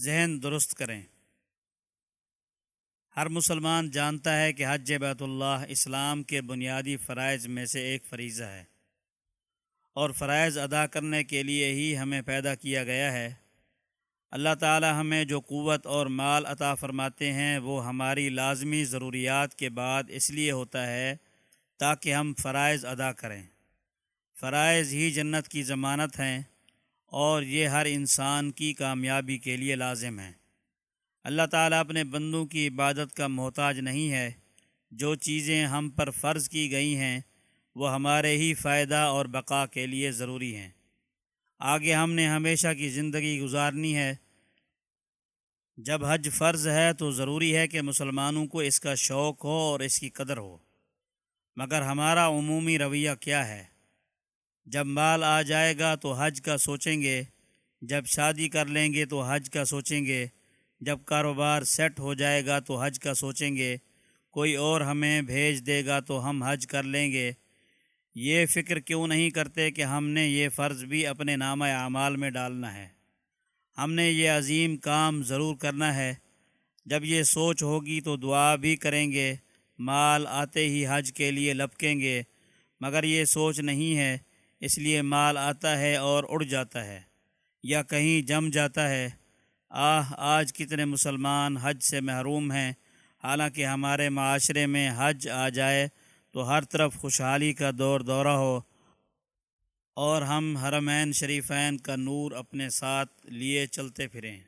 ذہن درست کریں۔ ہر مسلمان جانتا ہے کہ حج بیت اللہ اسلام کے بنیادی فرائض میں سے ایک فریضہ ہے۔ اور فرائض ادا کرنے کے لیے ہی ہمیں پیدا کیا گیا ہے۔ اللہ تعالی ہمیں جو قوت اور مال عطا فرماتے ہیں وہ ہماری لازمی ضروریات کے بعد اس لیے ہوتا ہے تاکہ ہم فرائض ادا کریں۔ فرائض ہی جنت کی ضمانت ہیں۔ اور یہ ہر انسان کی کامیابی کے لیے لازم ہیں اللہ تعالیٰ اپنے بندوں کی عبادت کا محتاج نہیں ہے۔ جو چیزیں ہم پر فرض کی گئی ہیں، وہ ہمارے ہی فائدہ اور بقا کے لیے ضروری ہیں۔ آگے ہم نے ہمیشہ کی زندگی گزارنی ہے۔ جب حج فرض ہے تو ضروری ہے کہ مسلمانوں کو اس کا شوق ہو اور اس کی قدر ہو۔ مگر ہمارا عمومی رویہ کیا ہے؟ جب مال آ جائے گا تو حج کا سوچیں گے، جب شادی کر لیں گے تو حج کا سوچیں گے، جب کاروبار سیٹ ہو جائے گا تو حج کا سوچیں گے، کوئی اور ہمیں بھیج دے گا تو ہم حج کر لیں گے۔ یہ فکر کیوں نہیں کرتے کہ ہم نے یہ فرض بھی اپنے نامہ اعمال میں ڈالنا ہے؟ ہم نے یہ عظیم کام ضرور کرنا ہے۔ جب یہ سوچ ہوگی تو دعا بھی کریں گے، مال آتے ہی حج کے لیے لپکیں گے۔ مگر یہ سوچ نہیں ہے اس لیے مال آتا ہے اور اڑ جاتا ہے یا کہیں جم جاتا ہے۔ آہ، آج کتنے مسلمان حج سے محروم ہیں۔ حالانکہ ہمارے معاشرے میں حج آ جائے تو ہر طرف خوشحالی کا دور دورہ ہو۔ اور ہم حرمین شریفین کا نور اپنے ساتھ لیے چلتے پھریں۔